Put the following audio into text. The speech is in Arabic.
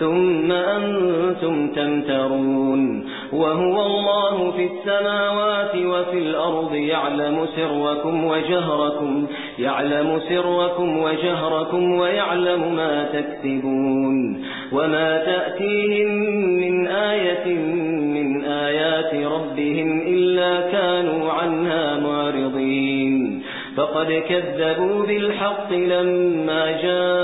ثم أنتم تمترون وهو الله في السماوات وفي الأرض يعلم سركم وجهركم يعلم سركم وجهركم ويعلم ما تكسبون. وما تأتيهم من آية من آيات ربهم إلا كانوا عنها معرضين. فقد كذبوا بالحق لما جاءهم